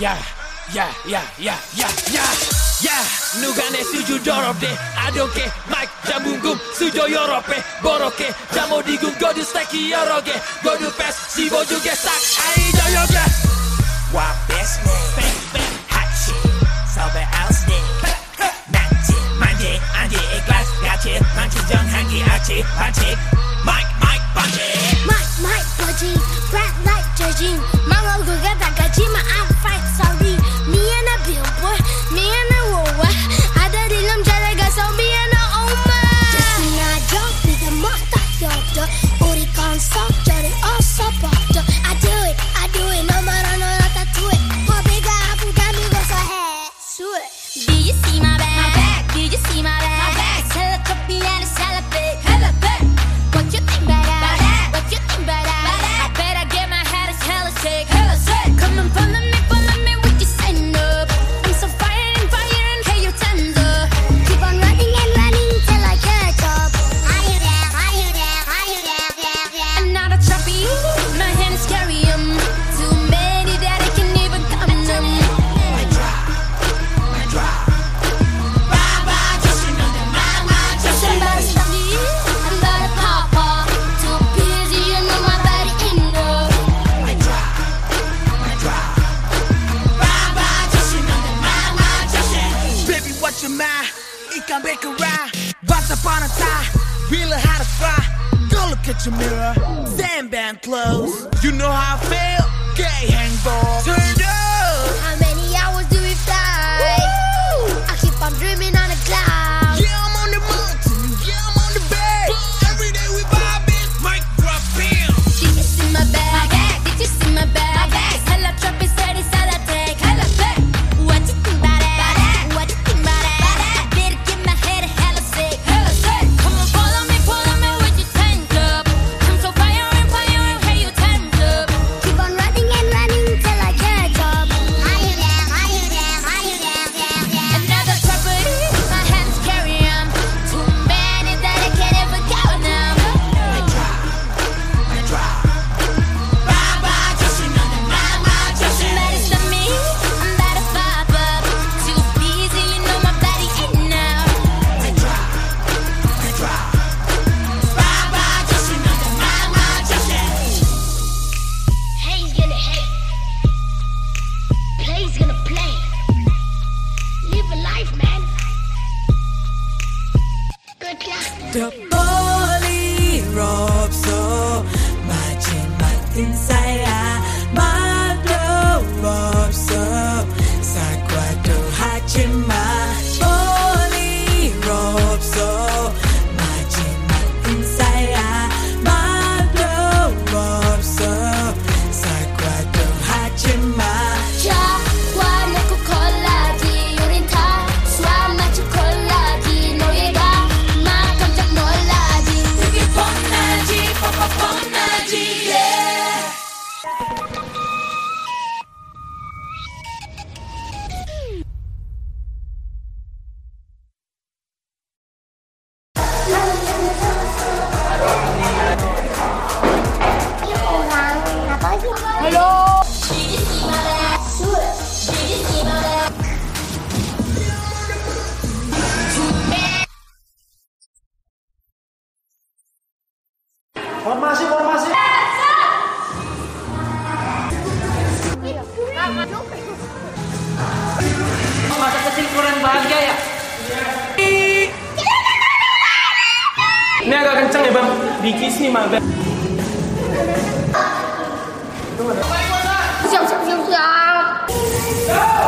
yeah, yeah, yeah, yeah, yeah, yeah, yeah. Nugane suju dorope, adoke, mike, jabungum, sujo yorope, boroke, jamo digum, go to stacky yoroge, go to pass, see what you get stuck, I do your glass. Wow, best man, bang, bang, hot shit, sober house day, nanti, mandi, andi, a glass, gachi, manchi, jung, hangi, achi, manchi. really how to fly. Go look at your mirror, sandband clothes. You know how I feel, gay hang ball. Turn up. The only hope, so much in my Sa Formasi, formasi. Masa kecil kurang bahagia ya? Ini agak kenceng ya bang, dikis nih mah bang. Siap, siap, siap, siap.